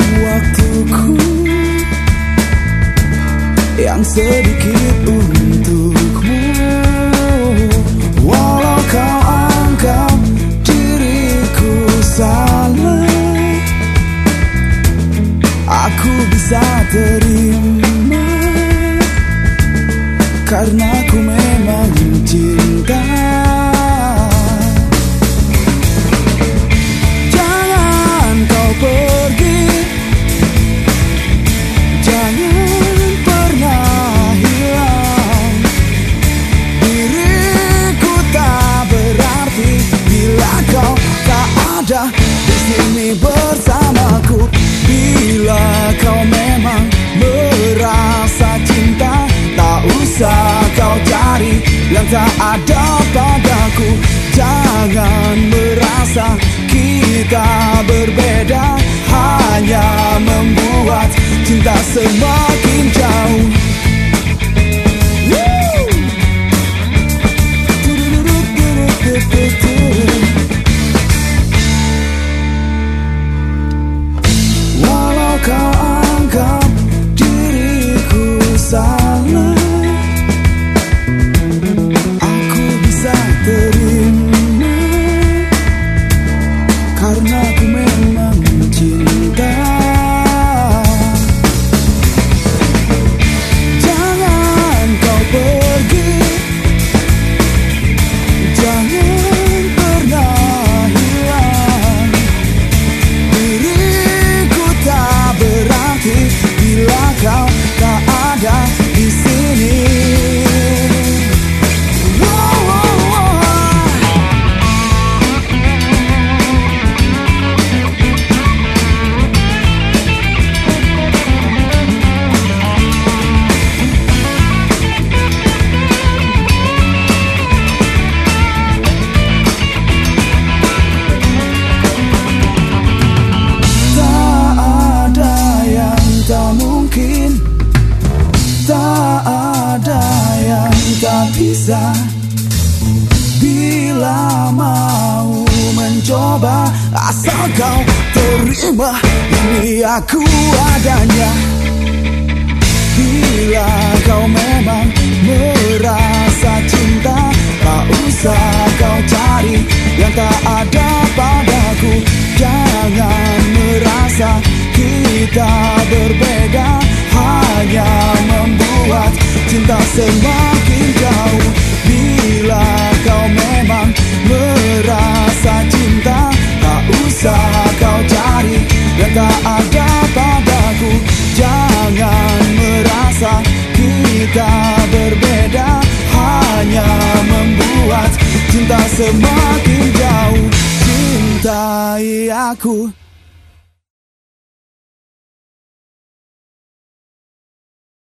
Waktuku yang sedikit untukmu. Walau kau anggap diriku salah Aku bisa terima Karena ku memang cinta. Bersamaku. Bila kau memang merasa cinta Tak usah kau cari yang tak ada padaku. Jangan merasa kita berbeda Hanya membuat cinta semakin jauh Bila mau mencoba Asal kau terima Ini aku adanya. Bila kau memang merasa cinta Tak usah kau cari yang tak ada padaku. Jangan merasa kita berbeda Hanya membuat cinta semakin jauh yang tak ada padaku. Jangan merasa kita berbeda. Hanya membuat cinta semakin jauh. Cintai aku